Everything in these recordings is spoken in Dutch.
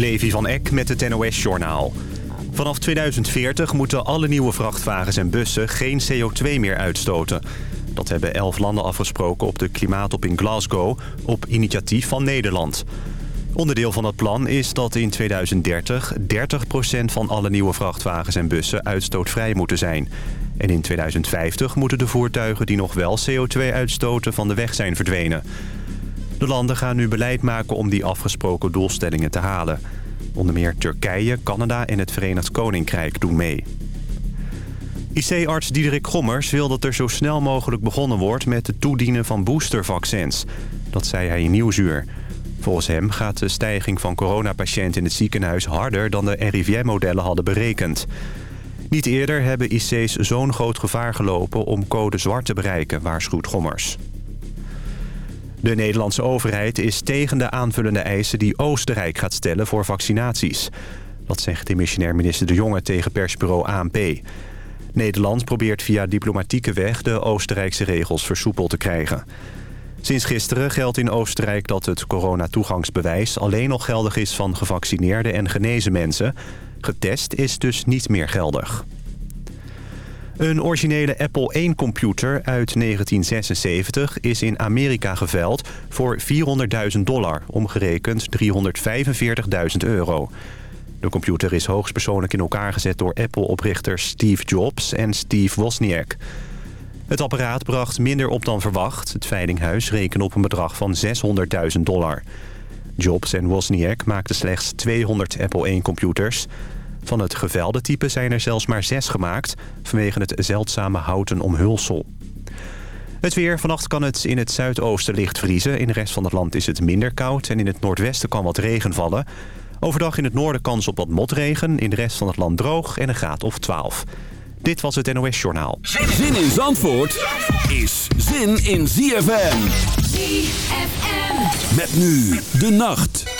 Levi van Eck met het NOS-journaal. Vanaf 2040 moeten alle nieuwe vrachtwagens en bussen geen CO2 meer uitstoten. Dat hebben elf landen afgesproken op de klimaatop in Glasgow... op initiatief van Nederland. Onderdeel van het plan is dat in 2030 30% van alle nieuwe vrachtwagens en bussen uitstootvrij moeten zijn. En in 2050 moeten de voertuigen die nog wel CO2 uitstoten van de weg zijn verdwenen. De landen gaan nu beleid maken om die afgesproken doelstellingen te halen. Onder meer Turkije, Canada en het Verenigd Koninkrijk doen mee. IC-arts Diederik Gommers wil dat er zo snel mogelijk begonnen wordt... met het toedienen van boostervaccins. Dat zei hij in Nieuwsuur. Volgens hem gaat de stijging van coronapatiënten in het ziekenhuis... harder dan de RIVM-modellen hadden berekend. Niet eerder hebben IC's zo'n groot gevaar gelopen om code zwart te bereiken, waarschuwt Gommers. De Nederlandse overheid is tegen de aanvullende eisen die Oostenrijk gaat stellen voor vaccinaties. Dat zegt demissionair minister De Jonge tegen persbureau ANP. Nederland probeert via diplomatieke weg de Oostenrijkse regels versoepeld te krijgen. Sinds gisteren geldt in Oostenrijk dat het coronatoegangsbewijs alleen nog geldig is van gevaccineerde en genezen mensen. Getest is dus niet meer geldig. Een originele Apple I-computer uit 1976 is in Amerika geveild voor 400.000 dollar, omgerekend 345.000 euro. De computer is hoogstpersoonlijk in elkaar gezet door Apple-oprichters Steve Jobs en Steve Wozniak. Het apparaat bracht minder op dan verwacht. Het veilinghuis rekende op een bedrag van 600.000 dollar. Jobs en Wozniak maakten slechts 200 Apple I-computers... Van het gevelde type zijn er zelfs maar zes gemaakt... vanwege het zeldzame houten omhulsel. Het weer. Vannacht kan het in het zuidoosten licht vriezen. In de rest van het land is het minder koud en in het noordwesten kan wat regen vallen. Overdag in het noorden kans op wat motregen. In de rest van het land droog en een graad of 12. Dit was het NOS Journaal. Zin in Zandvoort is zin in ZFM. ZFM. Met nu de nacht.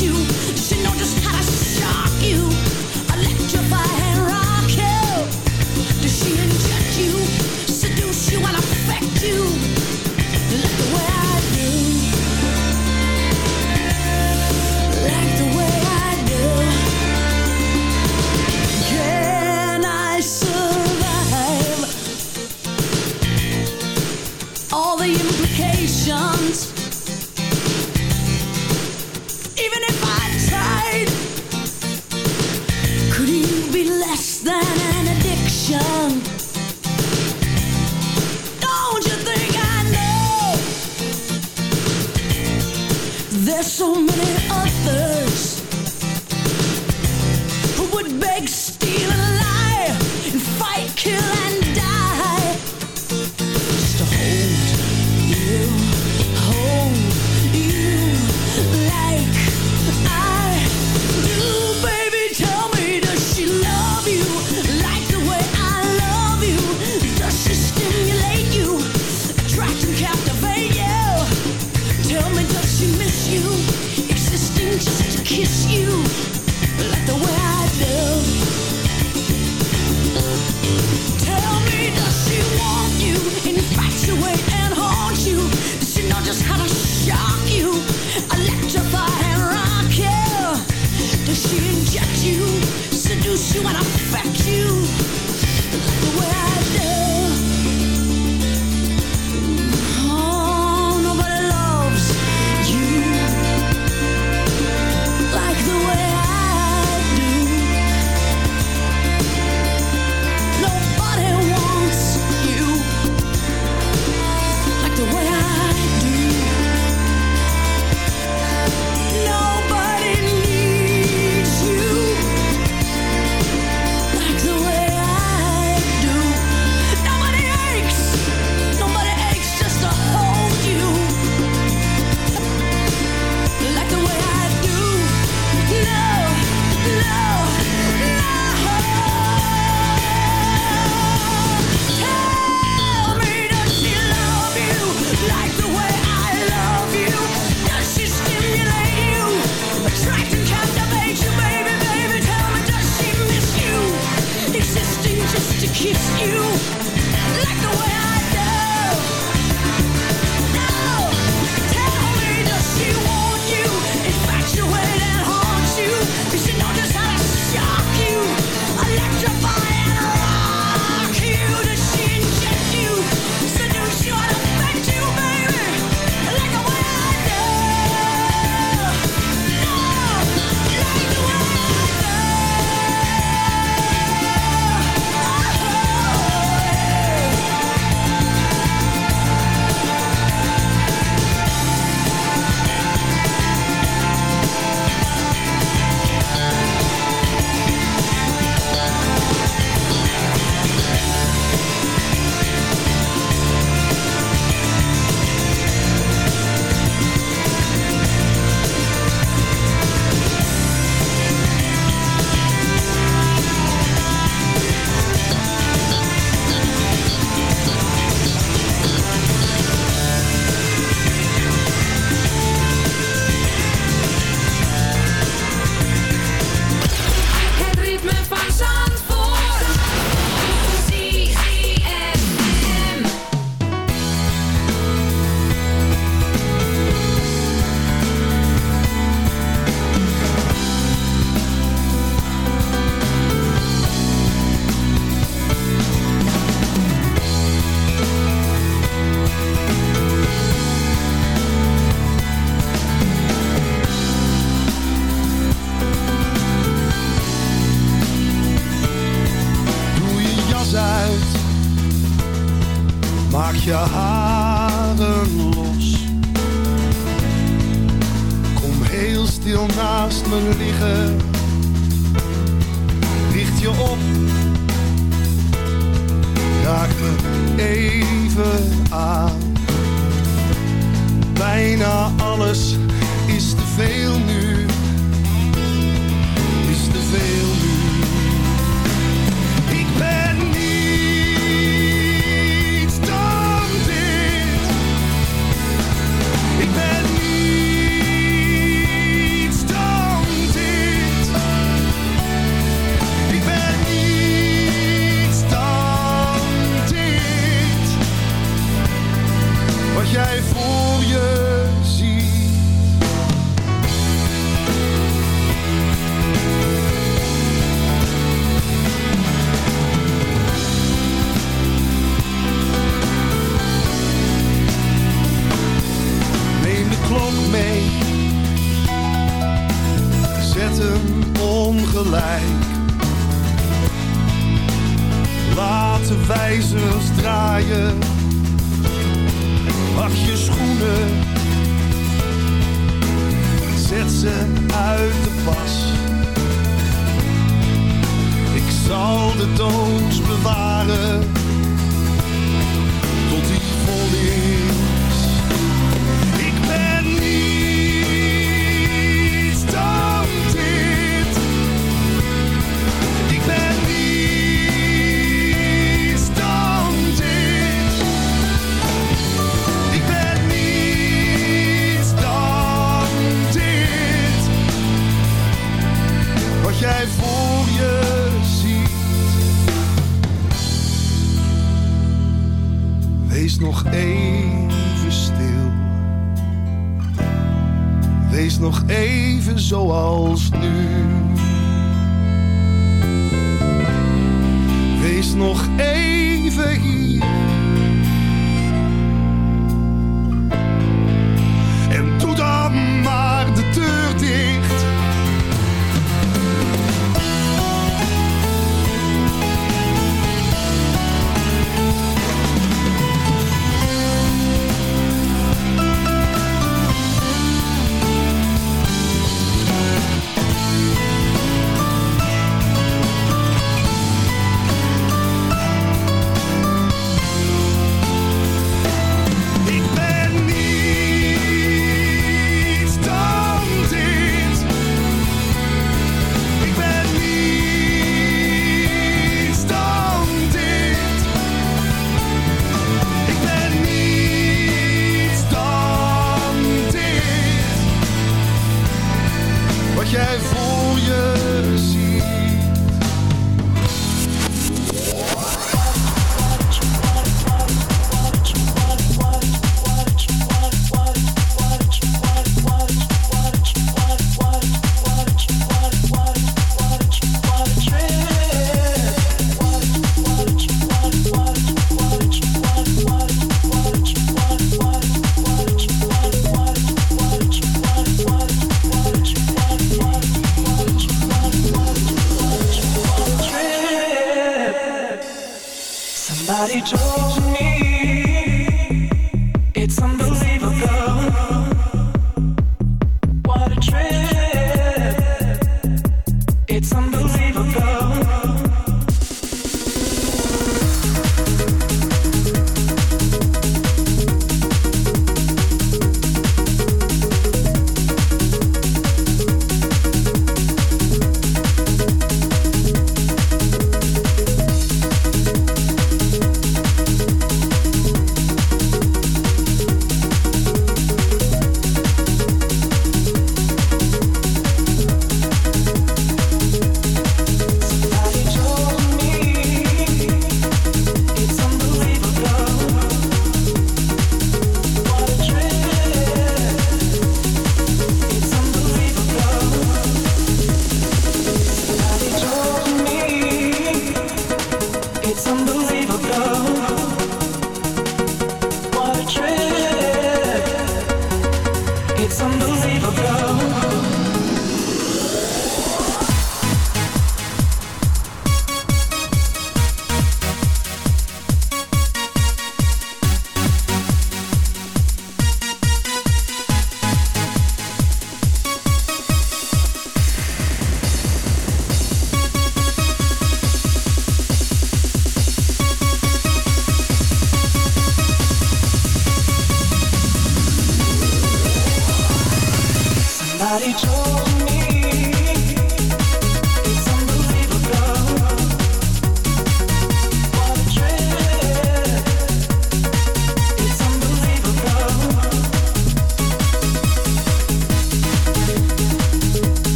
you? even aan. Bijna alles is te veel nu. zoals nu. Wees nog even hier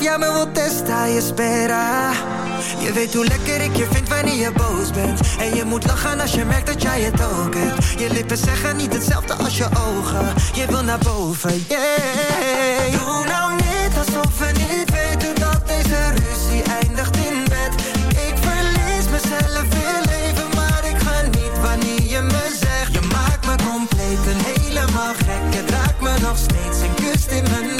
alsof jij me wilt testen, je spera je weet hoe lekker ik je vind wanneer je boos bent. En je moet lachen als je merkt dat jij het ook hebt. Je lippen zeggen niet hetzelfde als je ogen. Je wil naar boven, yeah. Doe nou niet alsof we niet weten dat deze ruzie eindigt in bed. Ik verlies mezelf weer leven Maar ik ga niet wanneer je me zegt. Je maakt me compleet en helemaal gek. Je draagt me nog steeds en kust in mijn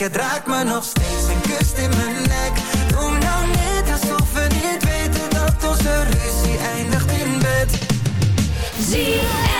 Het raakt me nog steeds en kust in mijn nek. Doe nou niet alsof we niet weten dat onze ruzie eindigt in bed. ZFM.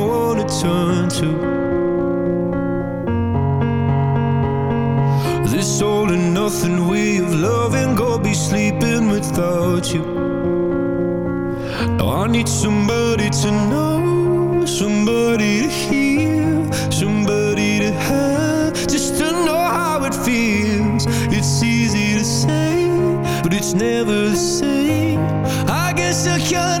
nothing we of loving Go be sleeping without you. Now I need somebody to know Somebody to hear Somebody to have Just to know how it feels. It's easy to say But it's never the same. I guess I can't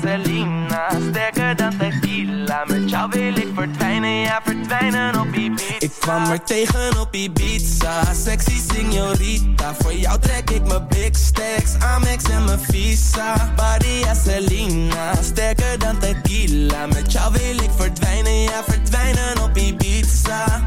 Selena Sterker dan tequila. Met jou wil ik verdwijnen Ja verdwijnen op Ibiza. Ik kwam er tegen op Ibiza. Sexy signorita Voor jou trek ik mijn big stacks. Amex en mijn visa. Badia Selena Sterker dan tequila. Met jou wil ik verdwijnen Ja verdwijnen op Ibiza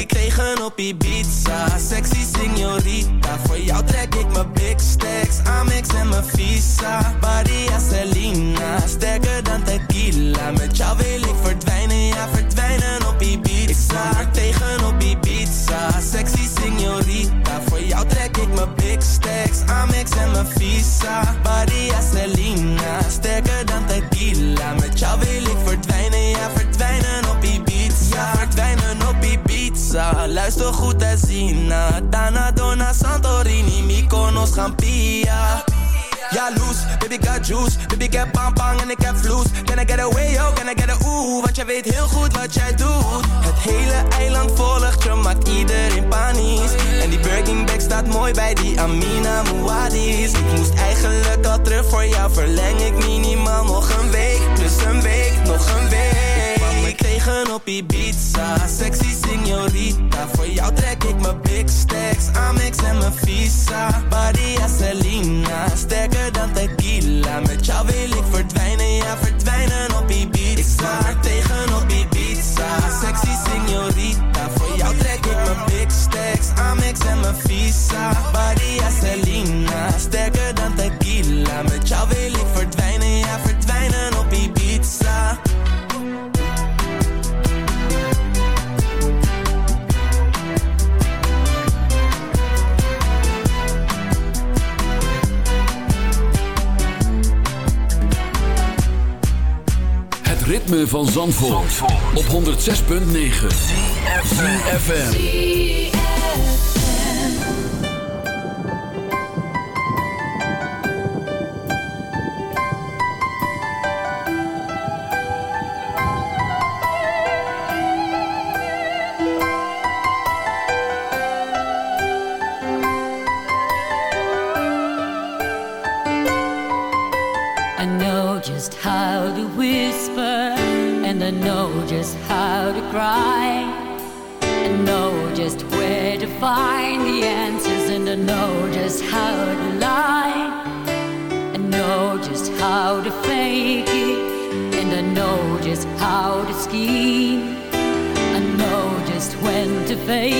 Ik tegen op Ibiza. Sexy signorita. Voor jou trek ik mijn big stacks. Amex en mijn visa. Badia Selena. Sterker dan tequila. Met jou wil ik verdwijnen. Ja verdwijnen op Ibiza. Ik er tegen op Ibiza. Sexy signorita. Voor jou trek ik mijn big stacks. Amex en mijn visa. Badia Selena. Sterker dan tequila. Met jou wil ik verdwijnen. Ja verdwijnen op Ibiza. Ja verdwijnen Luister goed en zien na. Dana, Dona, Santorini Mykonos, Gampia. Ja, loose, baby got juice. Baby ik heb bang en ik heb vloes. Can I get away, yo, can I get a ooh? Want jij weet heel goed wat jij doet. Het hele eiland volgt je, maakt iedereen panisch. En die Birkin bag staat mooi bij die Amina Muadis Ik moest eigenlijk al terug voor jou Verleng ik minimaal nog een week. Plus een week, nog een week ik tegen op Ibiza. Sexy signorita Voor jou trek ik mijn big stacks. Amex en mijn visa. Badia Op 106.9 ZFM face